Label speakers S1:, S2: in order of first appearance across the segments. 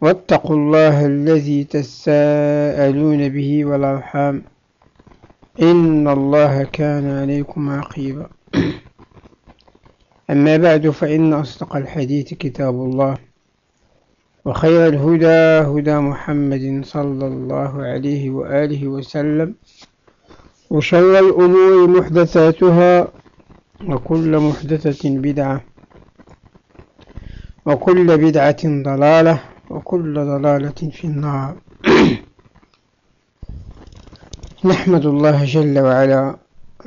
S1: واتقوا الله الذي تساءلون به والأرحام. إن الله كان عليكم عقيبا. أما بعد فإن أصدق الحديث كتاب الله وخير الهدى هدى محمد صلى الله عليه وآله وسلم وشر الأمور محدثاتها وكل محدثة بدعة وكل بدعة ضلالة وكل ضلالة في النار. نحمد الله جل وعلا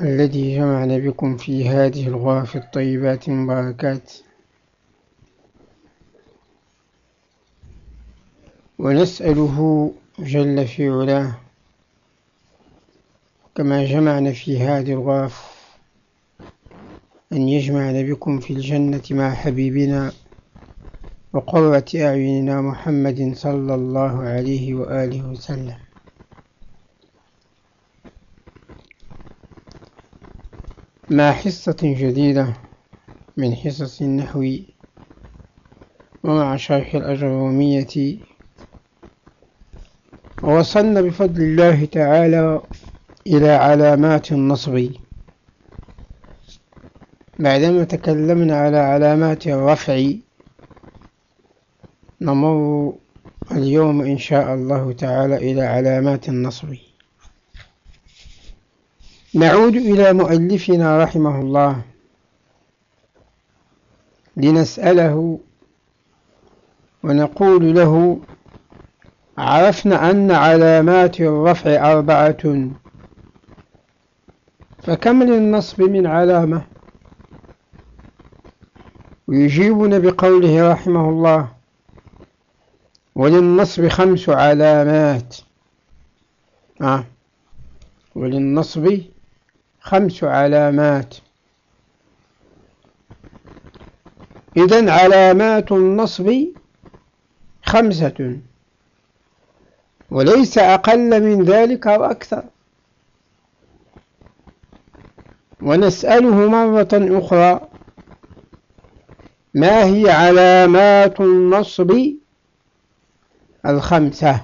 S1: الذي جمعنا بكم في هذه الغرف الطيبات المباركات. ونسأله جل في علاه كما جمعنا في هذه الغرف أن يجمعنا بكم في الجنة مع حبيبنا وقرة أعيننا محمد صلى الله عليه وآله وسلم. مع حصة جديدة من حصص النحو ومع شرح الأجرومية ووصلنا بفضل الله تعالى إلى علامات النصب. بعدما تكلمنا على علامات الرفع نمر اليوم إن شاء الله تعالى إلى علامات النصب. نعود إلى مؤلفنا رحمه الله. لنسأله ونقول له عرفنا أن علامات الرفع أربعة. فكم للنصب من علامة؟ ويجيبنا بقوله رحمه الله وللنصب خمس علامات. آه. وللنصب خمس علامات. إذن علامات النصب خمسة. وليس أقل من ذلك أو أكثر. ونسأله مرة أخرى. ما هي علامات النصب الخمسة.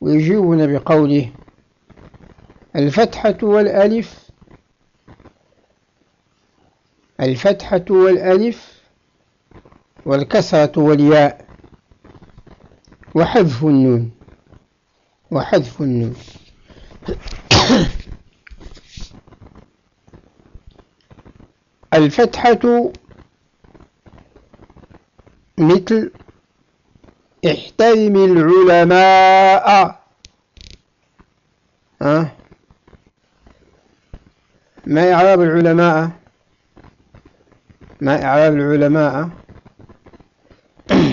S1: ويجيبنا بقوله الفتحة والألف الفتحة والألف والكسرة والياء وحذف النون وحذف النون. الفتحة مثل احترم العلماء. أه؟ ما إعراب العلماء؟ ما إعراب العلماء؟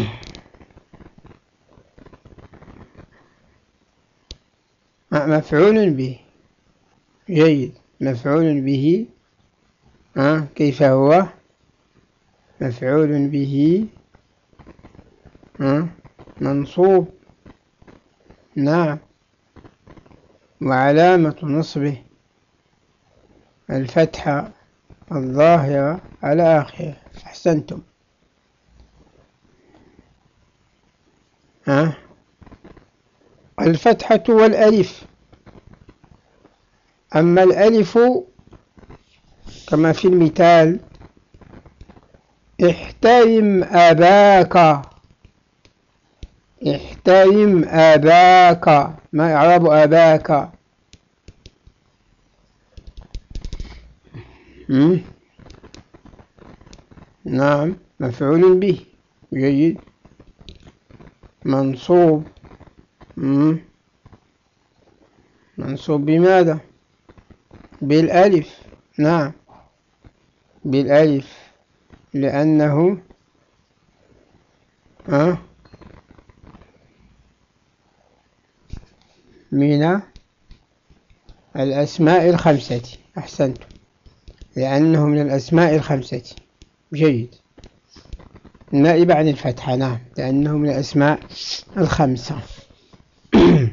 S1: مفعول به. جيد. مفعول به. أه؟ كيف هو؟ مفعول به. أه؟ منصوب نعم وعلامة نصبه الفتحة الظاهرة على آخره. أحسنتم. ها؟ الفتحة والألف. أما الألف كما في المثال احترم أباك. احترم أباك. ما إعراب أباك. نعم مفعول به. جيد. منصوب. منصوب بماذا؟ بالألف. نعم. بالألف. لأنه أه من الأسماء الخمسة. أحسنت. لأنه من الأسماء الخمسة. جيد. نائب عن الفتحة. نعم. لأنه من الأسماء الخمسة.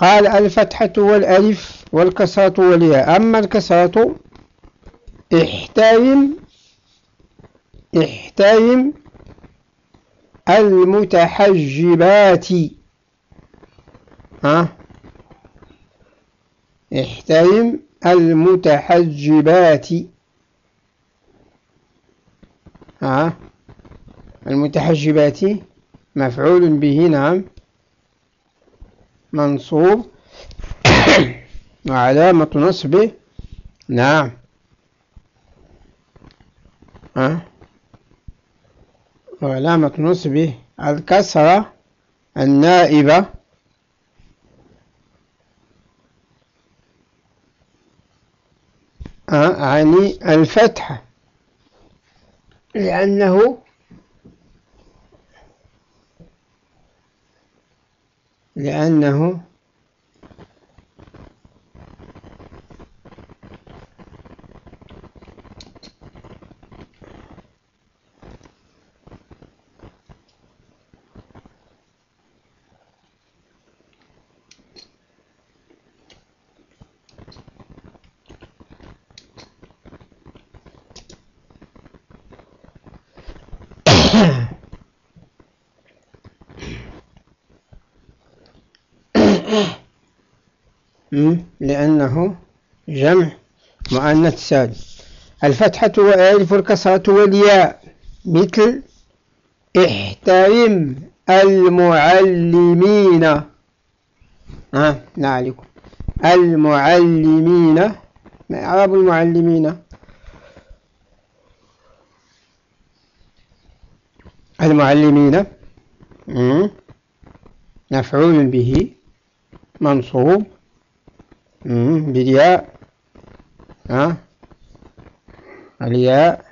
S1: قال الفتحة والألف والكسرة والياء. أما الكسرة احترم احترم المتحجبات. ها؟ احترم المتحجبات. ها؟ المتحجبات مفعول به نعم. منصوب. وعلامة نصبه نعم. ها؟ وعلامة نصبه الكسرة النائبة. عن الفتحة لأنه لأنه لأنه جمع. مؤنث سالم الفتحة والألف والكسرة والياء مثل احترم المعلمين. ها؟ نعلكم المعلمين. ما إعراب المعلمين. المعلمين. مفعول به. منصوب. بالياء. ها؟ الياء.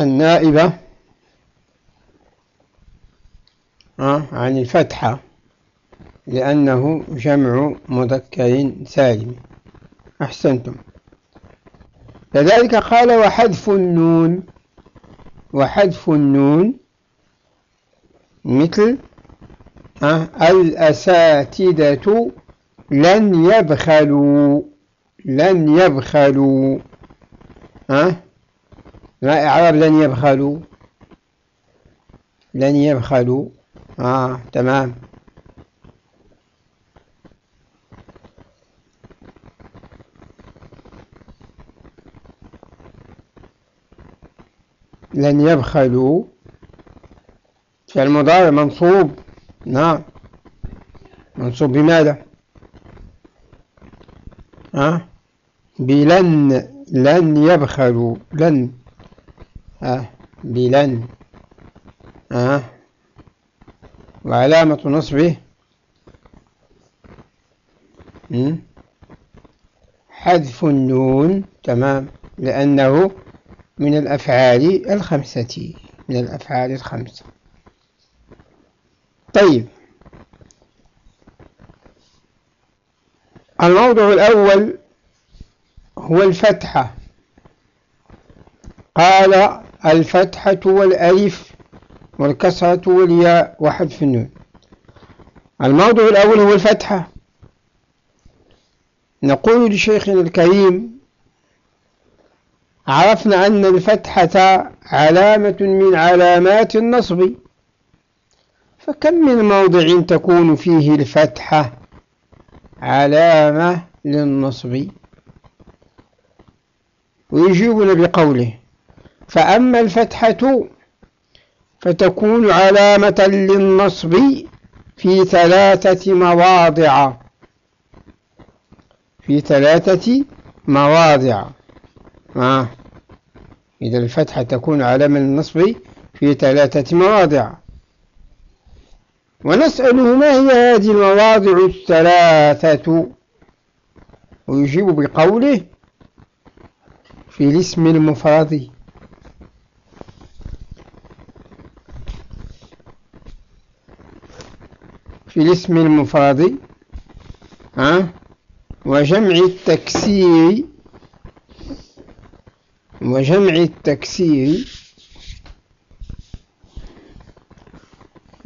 S1: النائبة. عن الفتحة. لأنه جمع مذكر سالم. أحسنتم. كذلك قال وحذف النون. وحذف النون مثل الأساتذة لن يبخلوا لن يبخلوا. ها؟ ما إعراب لن يبخلوا. لن يبخلوا. آه تمام. لن يبخلوا. في المضارع منصوب. نعم. منصوب بماذا؟ ها؟ بلن لن يبخلوا لن. ها؟ بلن. ها؟ وعلامة نصبه؟ حذف النون تمام. لأنه من الأفعال الخمسة من الأفعال الخمسة. طيب. الموضوع الأول هو الفتحة. قال الفتحة والألف والكسرة والياء وحذف النون. الموضوع الأول هو الفتحة. نقول لشيخنا الكريم عرفنا أن الفتحة علامة من علامات النصب. فكم من موضع تكون فيه الفتحة علامة للنصب؟ ويجيبنا بقوله فأما الفتحة فتكون علامة للنصب في ثلاثة مواضع. في ثلاثة مواضع. آه. إذا الفتحة تكون علامة للنصب في ثلاثة مواضع. ونسأله ما هي هذه المواضع الثلاثة. ويجيب بقوله في الاسم المفرد. في الاسم المفرد ها وجمع التكسير وجمع التكسير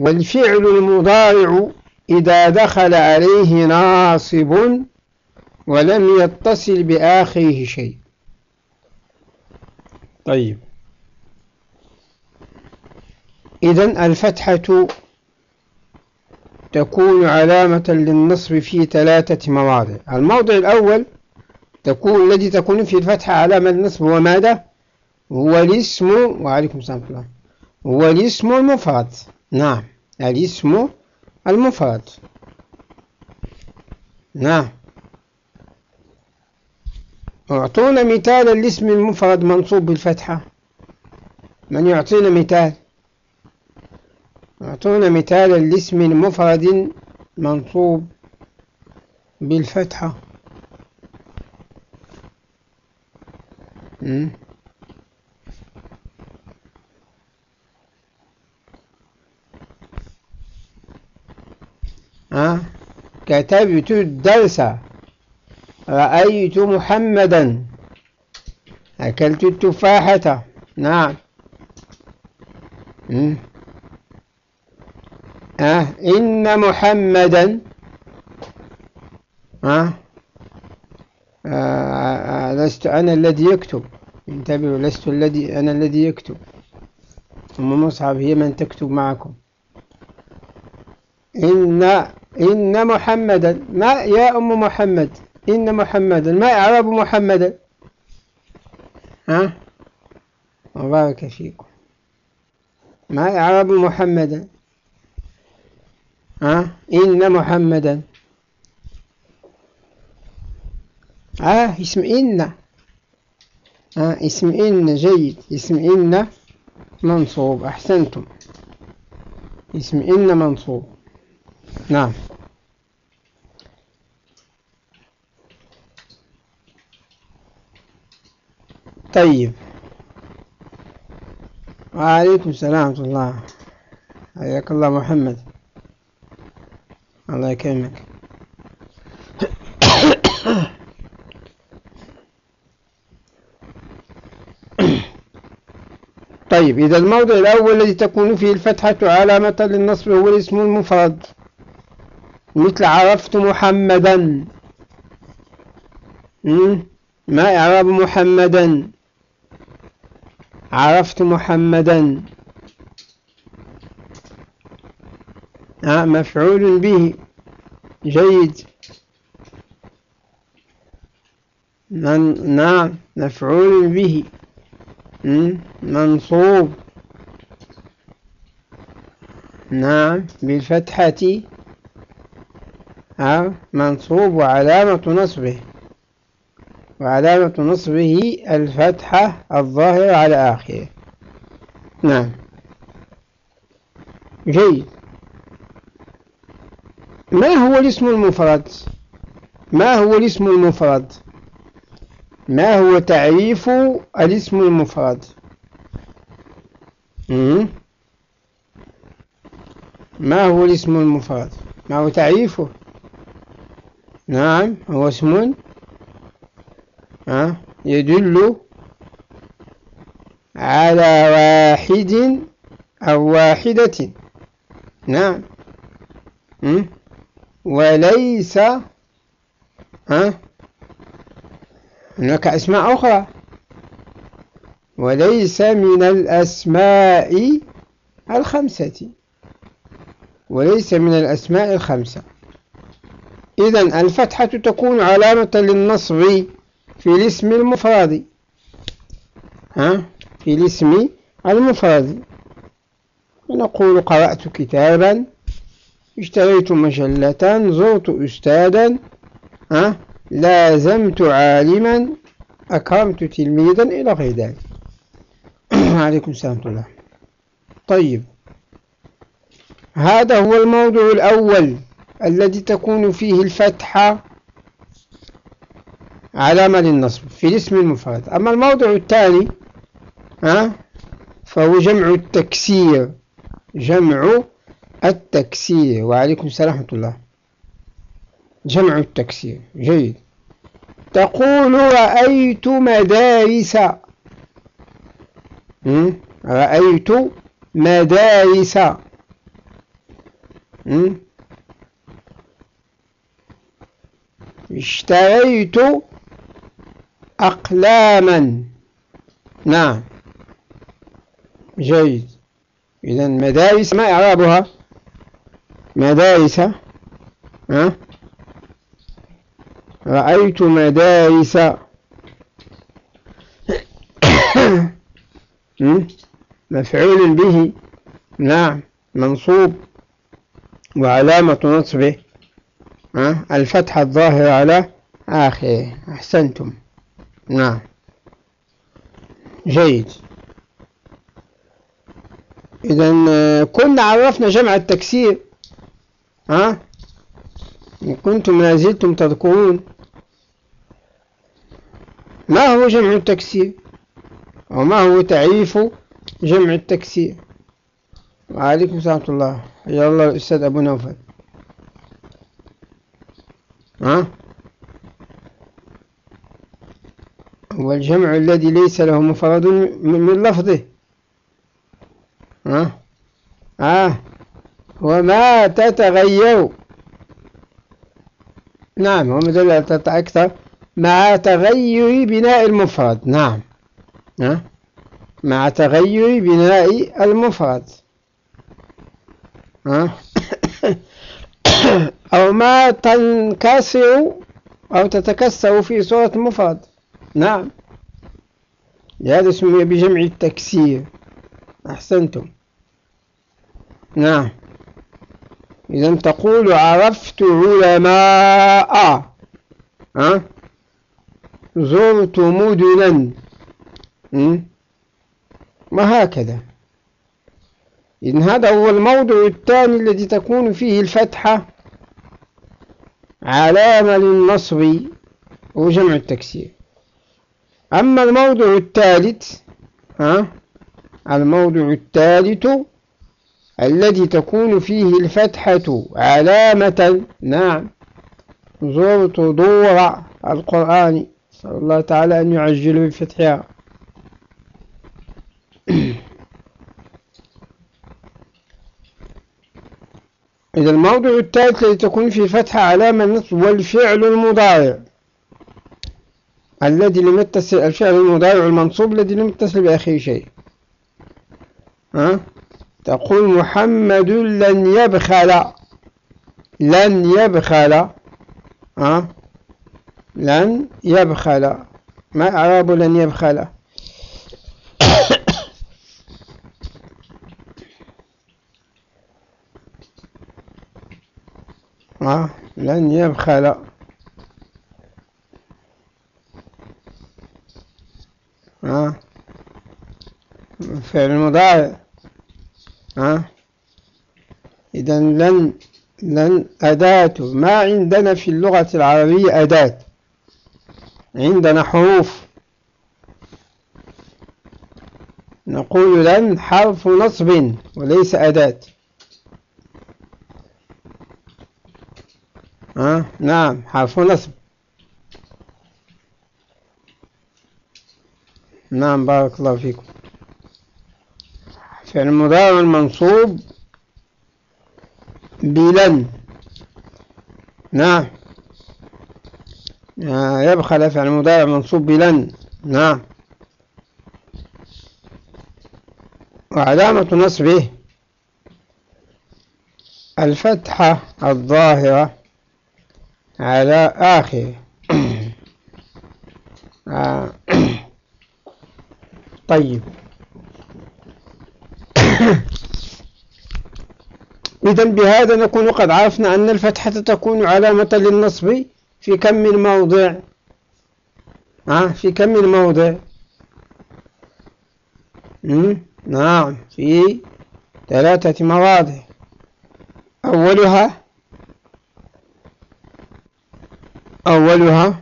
S1: والفعل المضارع إذا دخل عليه ناصب ولم يتصل بآخره شيء. طيب. إذن الفتحة تكون علامة للنصب في ثلاثة مواضع. الموضع الأول تكون الذي تكون في الفتحة علامة للنصب هو ماذا؟ هو الاسم وعليكم السلام هو الاسم المفرد. نعم. الاسم المفرد. نعم. أعطونا مثال الاسم المفرد منصوب بالفتحة. من يعطينا مثال؟ أعطونا مثال الاسم المفرد منصوب بالفتحة. كتبت الدرس. رأيت محمدا. أكلت التفاحة. نعم. آه إن محمدا. آه آه لست أنا الذي يكتب. انتبهوا لست الذي أنا الذي يكتب. أم مصعب هي من تكتب معكم. إن إن محمدا. ما يا أم محمد. إن محمدا. ما إعراب محمدا؟ ها؟ وبارك فيكم. ما إعراب محمدا؟ ها؟ إن محمدا. آه اسم إن. آه اسم إن. جيد. اسم إن منصوب. أحسنتم. اسم إن منصوب. نعم. طيب. وعليكم السلام ورحمة الله. حياك الله محمد. الله يكرمك. طيب إذا الموضع الأول الذي تكون فيه الفتحة علامة للنصب هو الاسم المفرد مثل عرفت محمدا. ما إعراب محمدا؟ عرفت محمدا. آه مفعول به. جيد. من نعم مفعول به. منصوب. نعم بالفتحة. منصوب وعلامة نصبه. وعلامة نصبه الفتحة الظاهرة على آخره. نعم. جيد. ما هو الاسم المفرد؟ ما هو الاسم المفرد؟ ما هو تعريف الاسم المفرد؟ ما هو الاسم المفرد؟ ما هو تعريفه؟ نعم هو اسم يدل على واحد أو واحدة. نعم. وليس هناك أسماء أخرى. وليس من الأسماء الخمسة. وليس من الأسماء الخمسة. إذا الفتحة تكون علامة للنصب في الاسم المفرد. ها؟ في الاسم المفرد. نقول قرأت كتابا. اشتريت مجلة. زرت أستاذا. أه؟ لازمت عالما. أكرمت تلميذا إلى غير ذلك. عليكم السلام الله. طيب. هذا هو الموضوع الأول. الذي تكون فيه الفتحة علامة للنصب في الاسم المفرد. أما الموضوع الثاني ها فهو جمع التكسير جمع التكسير. وعليكم السلام ورحمة الله. جمع التكسير جيد. تقول رأيت مدارس رأيت مدارس. اشتريت أقلاما. نعم. جيد. إذا مدارس ما إعرابها؟ مدارس. ها؟ رأيت مدارس. مفعول به. نعم. منصوب. وعلامة نصبه. الفتحة الظاهرة على آخره. أحسنتم. نعم. جيد. إذا كنا عرفنا جمع التكسير. ها؟ إن كنتم ما زلتم تذكرون. ما هو جمع التكسير؟ وما هو تعريف جمع التكسير؟ وعليكم السلام الله. حيا الله الأستاذ أبو نوفل. ها؟ هو الجمع الذي ليس له مفرد من لفظه. ها؟ آه. وما تتغير. نعم ومدل أكثر. مع تغير بناء المفرد. نعم. ها؟ مع تغير بناء المفرد. ها؟ أو ما تنكسر أو تتكسر في صورة مفرد. نعم. لهذا اسمه بجمع التكسير. أحسنتم. نعم. إذا تقول عرفت علماء. ها؟ زرت مدنا. وهكذا إذن هذا هو الموضع الثاني الذي تكون فيه الفتحة. علامة للنصب وجمع التكسير. أما الموضع الثالث ها الموضع الثالث الذي تكون فيه الفتحة علامة نعم زرت دور القرآن. صلى الله تعالى أن يعجل بفتحها. إذا الموضع الثالث الذي تكون فيه فتحة علامة النصب والفعل المضارع الذي لم يتصل الفعل المضارع المنصوب الذي لم يتصل بأخيه شيء. ها؟ تقول محمد لن يبخل لن يبخل ها؟ لن يبخل. ما أعراب لن يبخل؟ لن يبخل. فعل مضارع إذا لن لن أداة. ما عندنا في اللغة العربية أداة. عندنا حروف. نقول لن حرف نصب وليس أداة. نعم حرف نصب. نعم بارك الله فيكم. فعل مضارع المنصوب بلن. نعم. يبخل فعل مضارع منصوب بلن. نعم. وعلامة نصبه الفتحة الظاهرة. على آخره. آه. طيب. إذا بهذا نكون قد عرفنا أن الفتحة تكون علامة للنصب في كم الموضع. آه في كم الموضع؟ نعم في ثلاثة مواضع. أولها أولها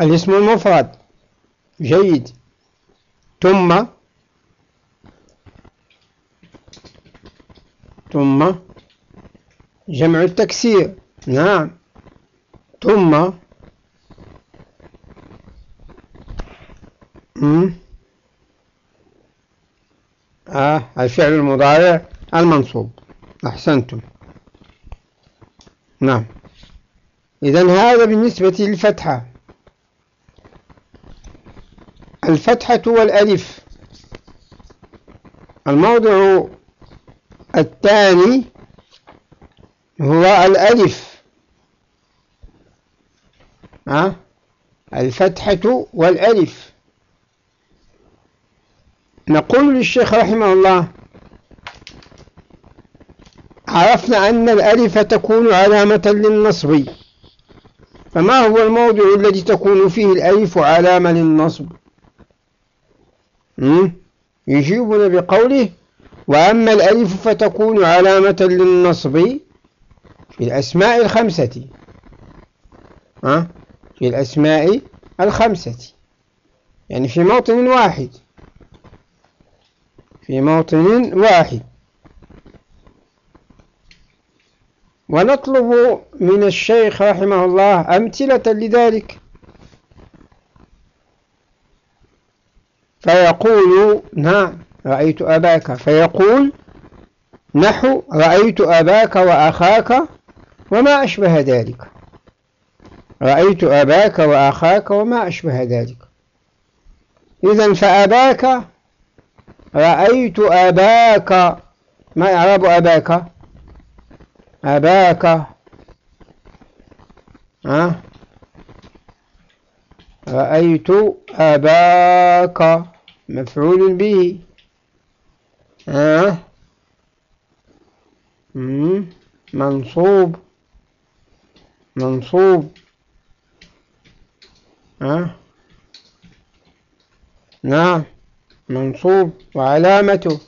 S1: الاسم المفرد. جيد. ثم ثم جمع التكسير. نعم. ثم آه الفعل المضارع المنصوب. أحسنتم. نعم. إذا هذا بالنسبة للفتحة. الفتحة والألف. الموضع الثاني هو الألف. ها؟ الفتحة والألف. نقول للشيخ رحمه الله عرفنا أن الألف تكون علامة للنصب. فما هو الموضع الذي تكون فيه الألف علامة للنصب؟ يجيبنا بقوله وأما الألف فتكون علامة للنصب في الأسماء الخمسة. في الأسماء الخمسة. يعني في موطن واحد. في موطن واحد. ونطلب من الشيخ رحمه الله أمثلة لذلك. فيقول نعم رأيت أباك. فيقول نحو رأيت أباك وأخاك وما أشبه ذلك. رأيت أباك وأخاك وما أشبه ذلك. إذا فأباك رأيت أباك ما إعراب أباك؟ أباك. ها؟ رأيت أباك مفعول به. ها؟ منصوب. منصوب. ها؟ نعم. منصوب. وعلامته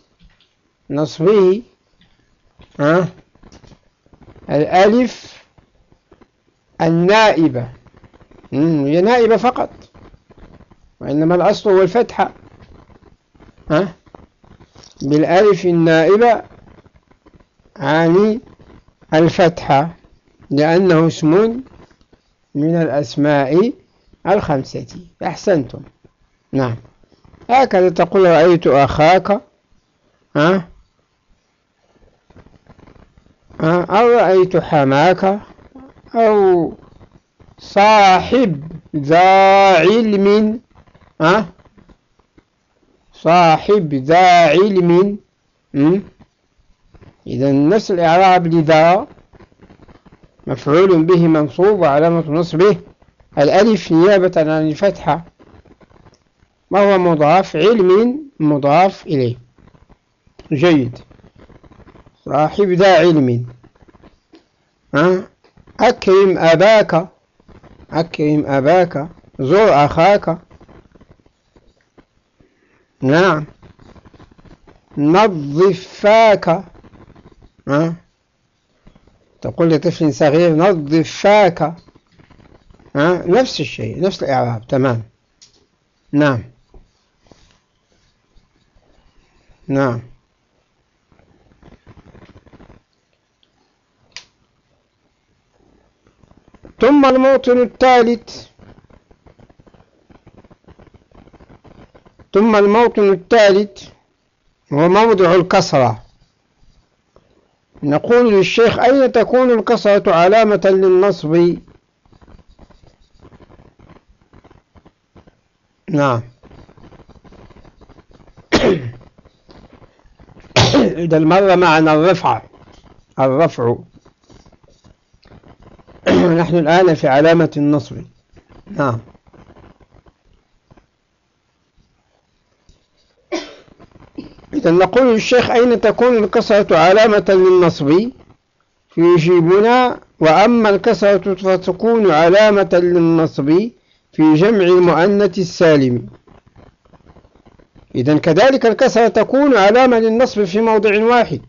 S1: نصبه. ها؟ الألف النائبة. هي نائبة فقط وإنما الأصل هو الفتحة ها؟ بالألف النائبة عن الفتحة لأنه اسم من الأسماء الخمسة. أحسنتم. نعم. هكذا تقول رأيت أخاك. ها؟ أو رأيت حماك؟ أو صاحب ذا علم ها؟ صاحب ذا علم إذا نفس الإعراب لذا مفعول به منصوب وعلامة نصبه. الألف نيابة عن الفتحة. وهو مضاف؟ علم مضاف إليه. جيد. صاحب ذا علم. أكرم أباك. أكرم أباك. زر أخاك. نعم. نظف فاك تقول لطفل صغير نظف فاك نفس الشيء نفس الإعراب. تمام. نعم. نعم. ثم الموطن الثالث. ثم الموطن الثالث هو موضع الكسرة. نقول للشيخ أين تكون الكسرة علامة للنصب؟ نعم. إذا المرة معنا الرفع. الرفع. نحن الآن في علامة إذا نقول للشيخ أين تكون الكسرة علامة للنصب؟ فيجيبنا وأما الكسرة فتكون علامة للنصب في جمع المؤنث السالم. إذا كذلك الكسرة تكون علامة للنصب في موضع واحد.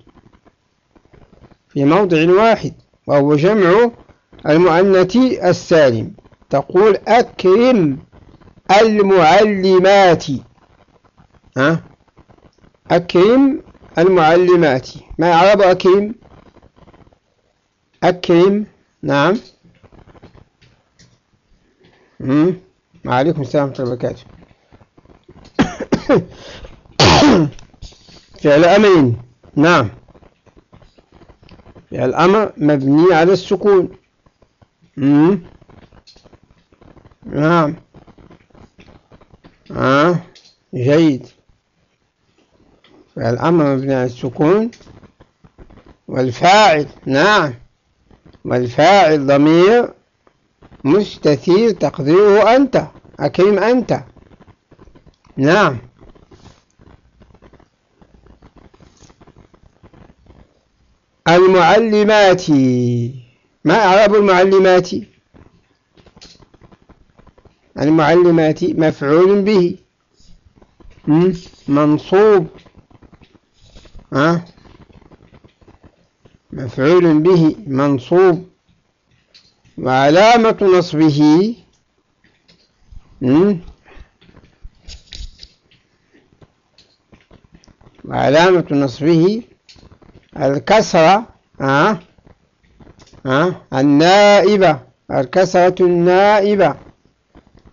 S1: في موضع واحد وهو جمع المؤنث السالم. تقول أكرم المعلمات. ها؟ أكرم المعلمات. ما أعرب أكرم؟ أكرم نعم. وعليكم السلام ورحمة الله وبركاته. فعل أمر نعم. فعل أمر مبني على السكون. نعم آه جيد فعل أمر مبني على السكون والفاعل نعم والفاعل ضمير مستثير تقديره أنت أكرم أنت نعم المعلمات ما أعراب المعلمات. المعلمات مفعول به. منصوب. ها؟ مفعول به منصوب. وعلامة نصبه. وعلامة نصبه الكسرة. ها؟ النائبة الكسرة النائبة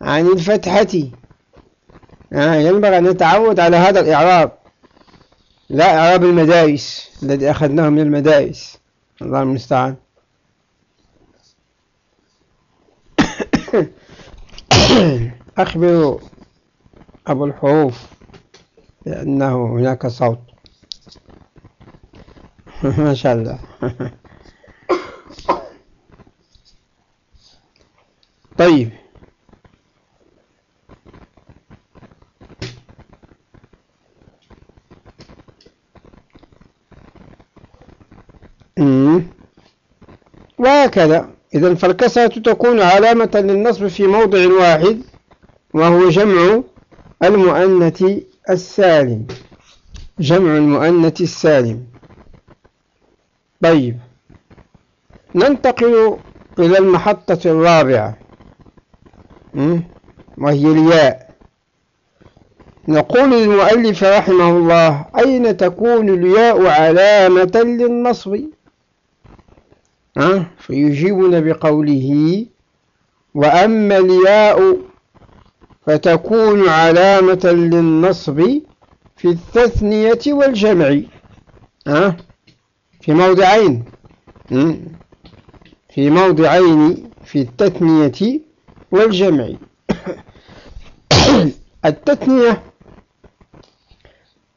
S1: عن الفتحة. ينبغي أن نتعود على هذا الإعراب. لا إعراب المدارس الذي أخذناه من المدارس. الله المستعان. أخبروا أبو الحروف لأنه هناك صوت. ما شاء الله. طيب. وهكذا. إذا فالكسرة تكون علامة للنصب في موضع واحد وهو جمع المؤنث السالم. جمع المؤنث السالم. طيب. ننتقل إلى المحطة الرابعة. وهي الياء؟ نقول للمؤلف رحمه الله أين تكون الياء علامة للنصب؟ فيجيبنا بقوله وأما الياء فتكون علامة للنصب في التثنية والجمع. في موضعين. في موضعين في التثنية والجمع. التثنية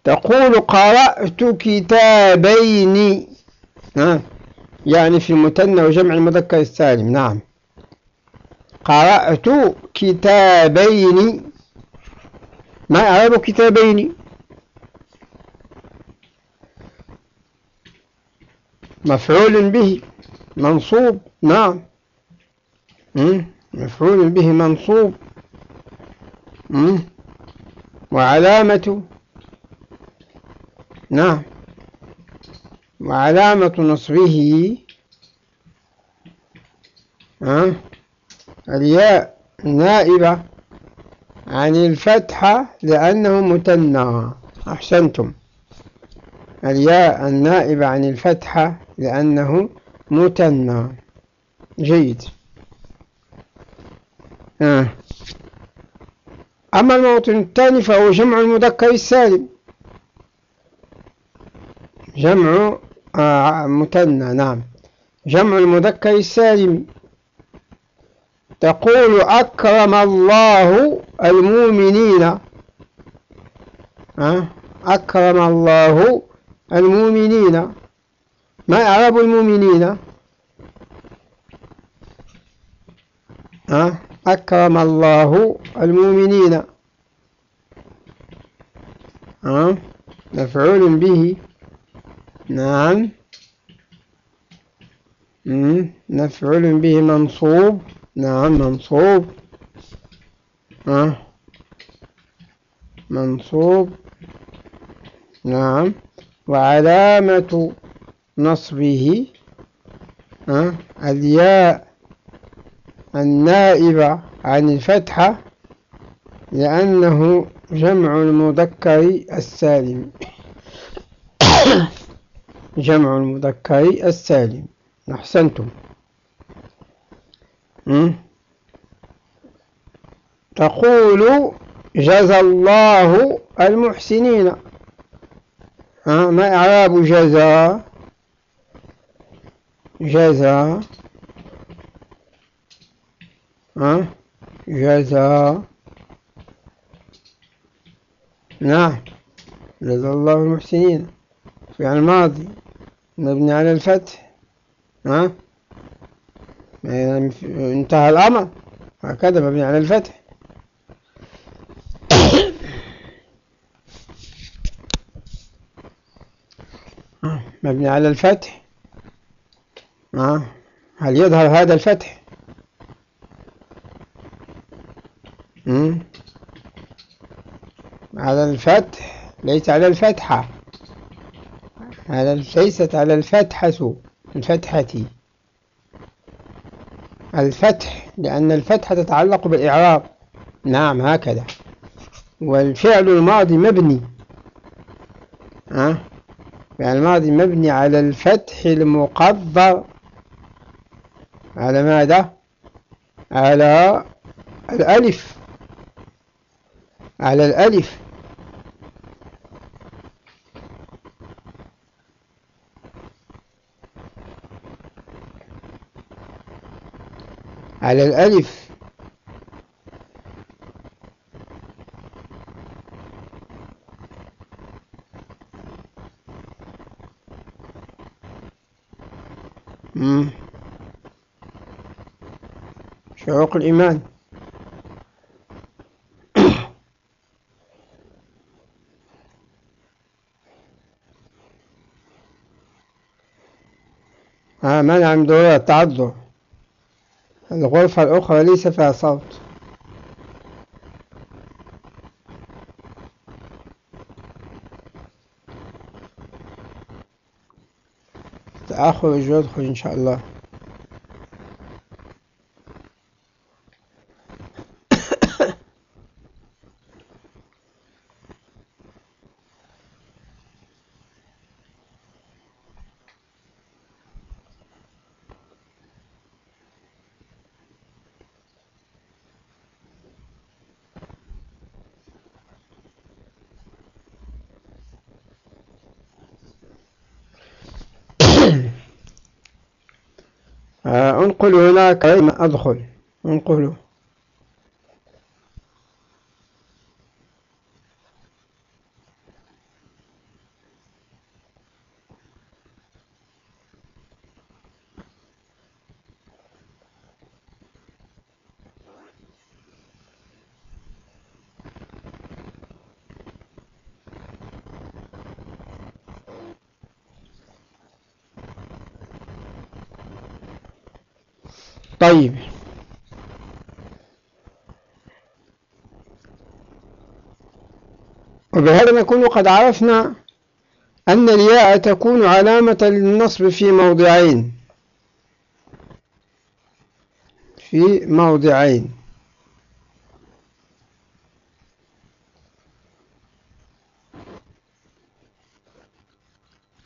S1: تقول قرأت كتابين. يعني في المثنى وجمع المذكر السالم. نعم. قرأت كتابين. ما أعرف كتابين؟ مفعول به منصوب. نعم. مفعول به منصوب وعلامة نعم وعلامة نصبه الياء نائبة عن الفتحة لأنه مثنى أحسنتم. الياء النائبة عن الفتحة لأنه مثنى جيد. آه. أما الموطن الثاني فهو جمع المذكر السالم. جمع آه مثنى نعم. جمع المذكر السالم. تقول أكرم الله المؤمنين. آه أكرم الله المؤمنين. ما إعراب المؤمنين؟ أه؟ أكرم الله المؤمنين. أه؟ مفعول به. نعم. مفعول به منصوب. نعم منصوب. أه. منصوب. نعم. وعلامة نصبه. أه. الياء. النائبة عن الفتحة لأنه جمع المذكر السالم. جمع المذكر السالم. أحسنتم. تقول جزى الله المحسنين. ما إعراب جزى؟ جزى جزى نعم. جزى الله المحسنين. في الماضي. مبني على الفتح. ها؟ انتهى الأمر. هكذا مبني على الفتح. مبني على الفتح. هل يظهر هذا الفتح؟ على الفتح ليس على الفتحة. على ليست على الفتحة الفتحة. الفتح لأن الفتحة تتعلق بالإعراب. نعم هكذا. والفعل الماضي مبني. ها؟ يعني الماضي مبني على الفتح المقدر. على ماذا؟ على الألف. على الألف. على الألف. شعوق الإيمان. منع من ضرورة التعذر الغرفة الأخرى ليس فيها صوت. أخرج وأدخل إن شاء الله انقل هناك أين أدخل انقلوا طيب وبهذا نكون قد عرفنا أن الياء تكون علامة للنصب في موضعين. في موضعين.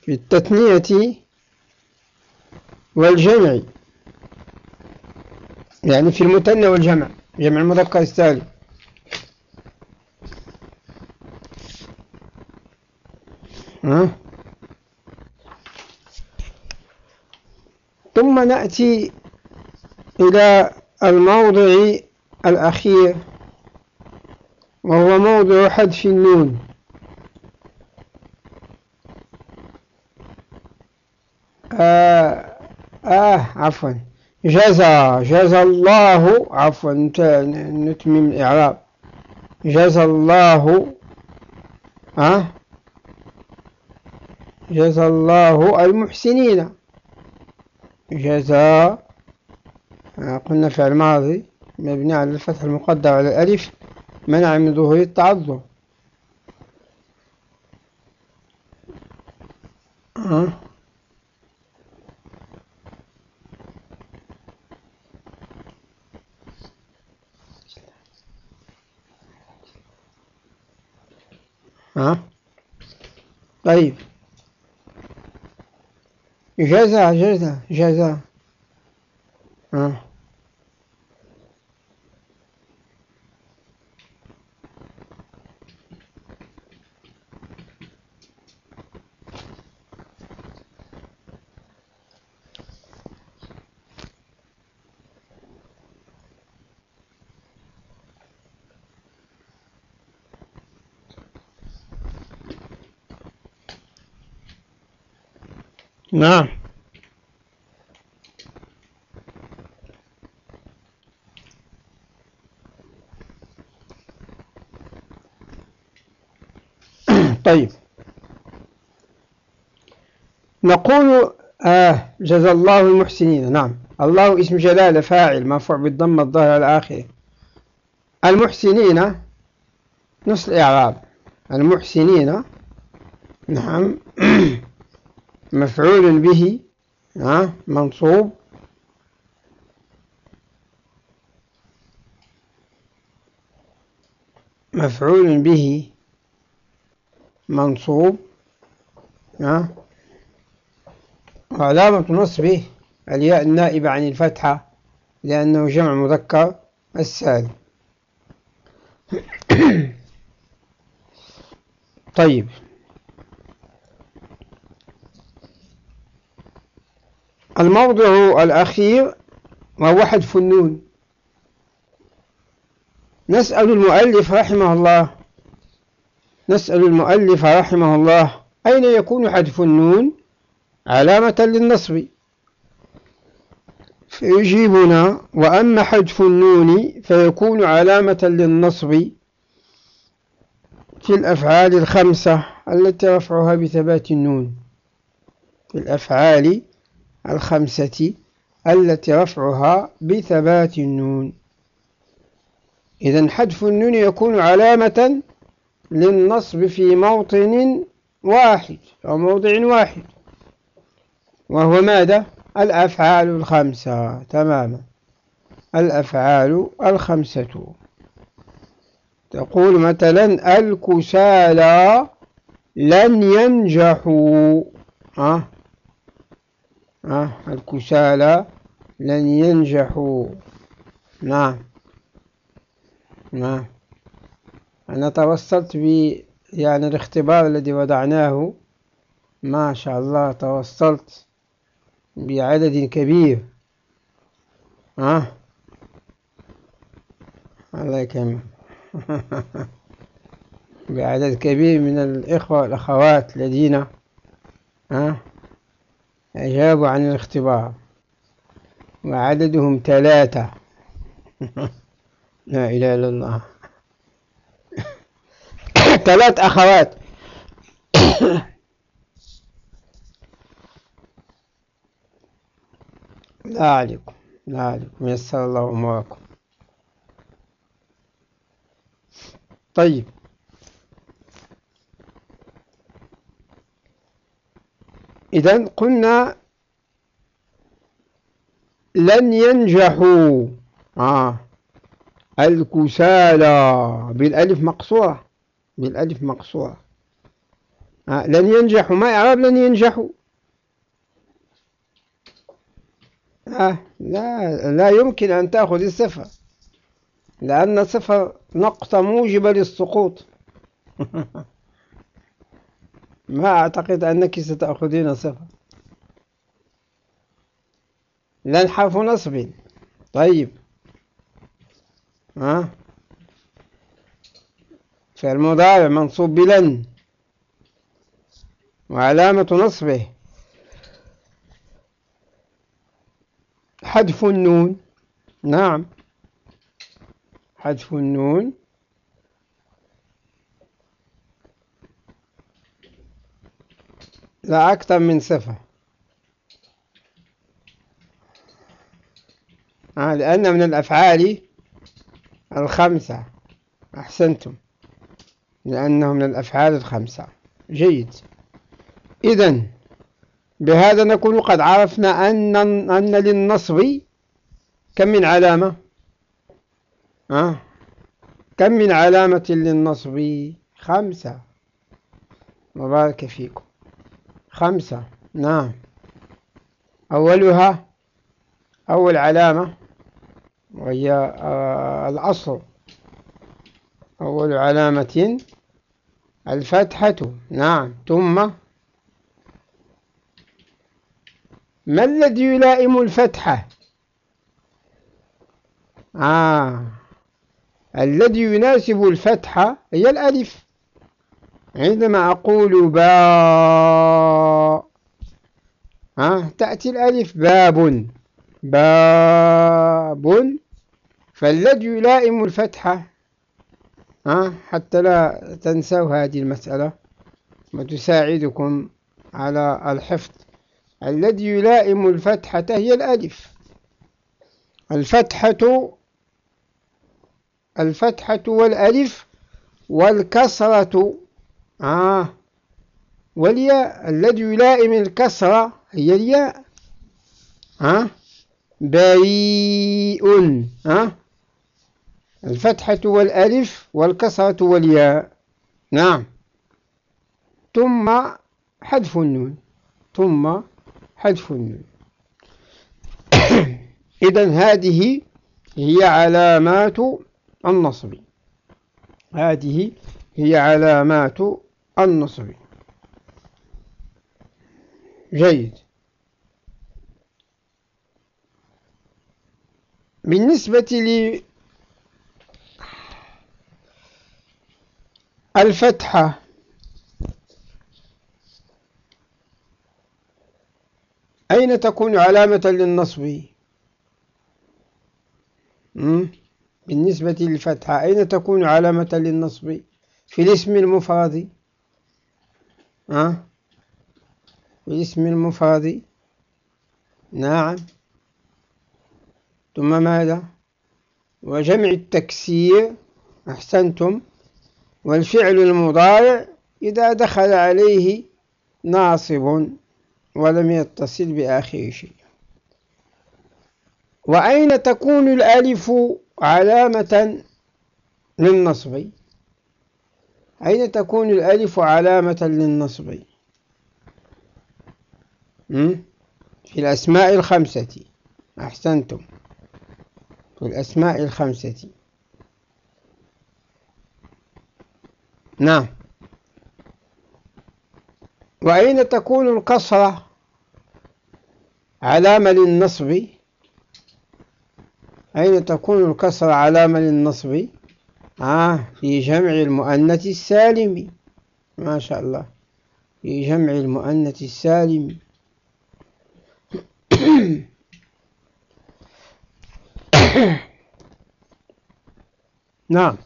S1: في التثنية والجمع. يعني في المثنى والجمع جمع المذكر السالم ثم نأتي إلى الموضع الأخير وهو موضع حذف النون. آه, آه عفوا. جزى جزى الله عفوا نتمم الإعراب. جزى الله أه جزى الله المحسنين. جزى قلنا فعل ماضي مبني على الفتح المقدر على الألف منع من ظهور التعذر. ها طيب. جزا جزا جزا ها نعم. طيب. نقول آه جزا الله المحسنين. نعم. الله اسم جلالة فاعل مرفوع بالضم الظاهر على آخره. المحسنين نص الإعراب. المحسنين نعم. مفعول به منصوب. مفعول به منصوب وعلامة نصبه الياء النائبة عن الفتحة لأنه جمع مذكر السالم طيب. الموضع الأخير وهو حذف النون نسأل المؤلف رحمه الله نسأل المؤلف رحمه الله أين يكون حذف النون علامة للنصب. فيجيبنا وأما حذف النون فيكون علامة للنصب في الأفعال الخمسة التي رفعها بثبات النون. في الأفعال الخمسة التي رفعها بثبات النون. إذا حذف النون يكون علامة للنصب في موطن واحد أو موضع واحد وهو ماذا؟ الأفعال الخمسة. تماما. الأفعال الخمسة. تقول مثلا الكسالى لن ينجحوا. أه أه الكسالى لن ينجحوا. نعم. نعم. أنا توصلت ب يعني الاختبار الذي وضعناه. ما شاء الله توصلت بعدد كبير. أه؟ الله يكرمك. بعدد كبير من الإخوة والأخوات الذين أه؟ أجابوا عن الاختبار. وعددهم ثلاثة. لا إله إلا الله. ثلاث أخوات. لا عليكم. لا عليكم. يسر الله أموركم. طيب. إذا قلنا لن ينجحوا. آه. الكسالى. بالألف مقصورة. بالألف مقصورة. آه. لن ينجحوا. ما إعراب لن ينجحوا. آه. لا. لا يمكن أن تأخذ الصفر لأن الصفر نقطة موجبة للسقوط. ما أعتقد أنك ستأخذين صفة لن حرف نصب. طيب. ها؟ فالمضارع منصوب بلن. وعلامة نصبه. حذف النون. نعم. حذف النون. لا أكثر من صفة آه لأن من الأفعال الخمسة. أحسنتم. لأنه من الأفعال الخمسة. جيد. إذن بهذا نكون قد عرفنا أن, أن للنصب كم من علامة؟ أه؟ كم من علامة للنصب؟ خمسة. مبارك فيكم. خمسة. نعم. أولها أول علامة وهي آه، الأصل أول علامة الفتحة. نعم. ثم ما الذي يلائم الفتحة؟ آه. الذي يناسب الفتحة هي الألف. عندما أقول باء ها تأتي الألف باب. باب. فالذي يلائم الفتحة ها حتى لا تنسوا هذه المسألة وتساعدكم على الحفظ. الذي يلائم الفتحة هي الألف. الفتحة الفتحة والألف والكسرة. آه. والياء الذي يلائم الكسرة هي الياء ها آه. بريء ها آه. الفتحة والألف والكسرة والياء. نعم. ثم حذف النون. ثم حذف النون. إذا هذه هي علامات النصب. هذه هي علامات النصب جيد. بالنسبة للفتحة أين تكون علامة للنصب؟ بالنسبة للفتحة أين تكون علامة للنصب في الاسم المفرد أه؟ الاسم المفرد نعم. ثم ماذا؟ وجمع التكسير أحسنتم. والفعل المضارع إذا دخل عليه ناصب ولم يتصل بآخر شيء. وأين تكون الألف علامة للنصب؟ أين تكون الألف علامة للنصب؟ في الأسماء الخمسة. أحسنتم. في الأسماء الخمسة. نعم. وأين تكون القصرة علامة للنصب. أين تكون الكسرة علامة للنصب؟ آه في جمع المؤنث السالم. ما شاء الله. في جمع المؤنث السالم. نعم.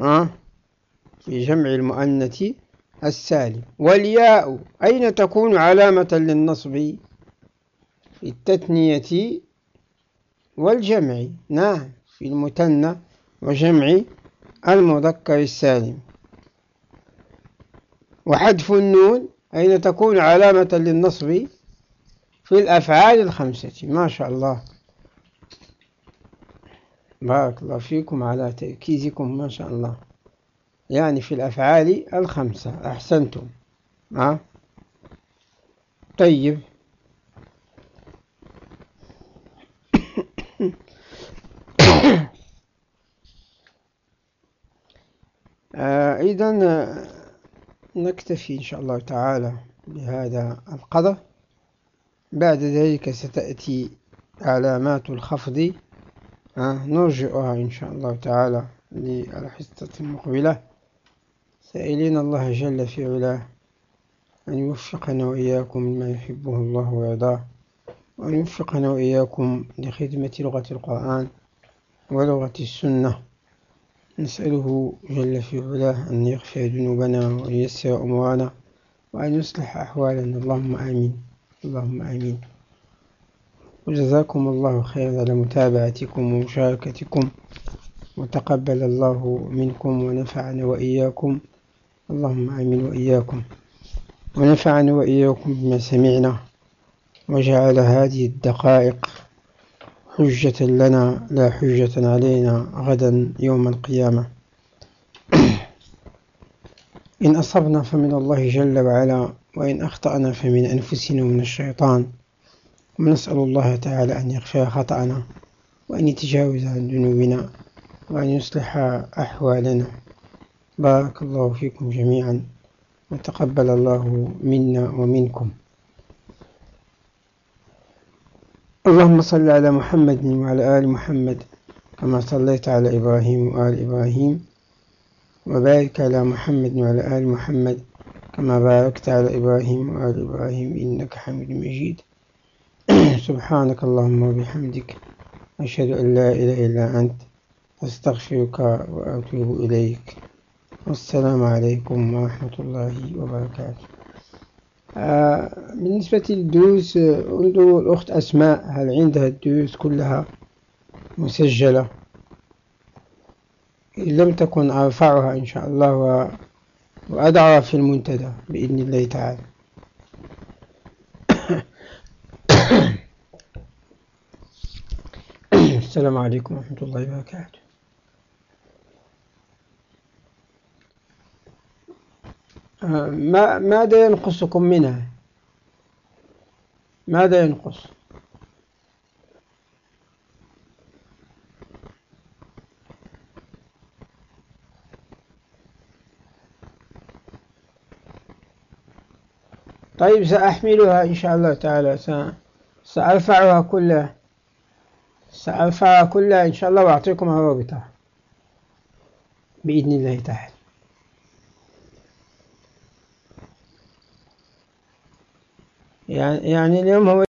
S1: آه في جمع المؤنث السالم. والياء أين تكون علامة للنصب؟ في التثنية والجمع. نعم في المثنى. وجمع المذكر السالم. وحذف النون أين تكون علامة للنصب في الأفعال الخمسة؟ ما شاء الله. بارك الله فيكم على تركيزكم ما شاء الله. يعني في الأفعال الخمسة أحسنتم. أه؟ طيب آه إذا نكتفي إن شاء الله تعالى بهذا القدر. بعد ذلك ستأتي علامات الخفض آه نرجئها إن شاء الله تعالى للحصة المقبلة. سائلين الله جل في علاه أن يوفقنا وإياكم مما يحبه الله ويرضاه وأن يوفقنا وإياكم لخدمة لغة القرآن ولغة السنة. نسأله جل في علاه أن يغفر ذنوبنا وييسر أمورنا وأن يصلح أحوالنا. اللهم آمين. اللهم آمين. وجزاكم الله خيرا على متابعتكم ومشاركتكم. وتقبل الله منكم ونفعنا وإياكم. اللهم آمين وإياكم. ونفعنا وإياكم بما سمعنا وجعل هذه الدقائق حجة لنا لا حجة علينا غدا يوم القيامة. إن أصبنا فمن الله جل وعلا وإن أخطأنا فمن أنفسنا ومن الشيطان. ونسأل الله تعالى أن يغفر خطأنا وأن يتجاوز عن ذنوبنا وأن يصلح أحوالنا. بارك الله فيكم جميعا وتقبل الله منا ومنكم. اللهم صل على محمد وعلى آل محمد كما صليت على إبراهيم وآل إبراهيم وبارك على محمد وعلى آل محمد كما باركت على إبراهيم وآل إبراهيم إنك حميد مجيد. سبحانك اللهم وبحمدك أشهد أن لا إله إلا أنت أستغفرك وأتوب إليك. والسلام عليكم ورحمة الله وبركاته. بالنسبة للدروس انظروا الأخت أسماء هل عندها الدروس كلها مسجلة؟ إن لم تكن أرفعها إن شاء الله وأدعها في المنتدى بإذن الله تعالى. السلام عليكم ورحمة الله وبركاته. ما ماذا ينقصكم منها؟ ماذا ينقص؟ طيب سأحملها إن شاء الله تعالى. سأرفعها كلها. سأرفعها كلها إن شاء الله وأعطيكم روابطها بإذن الله تعالى. يعني اليوم هو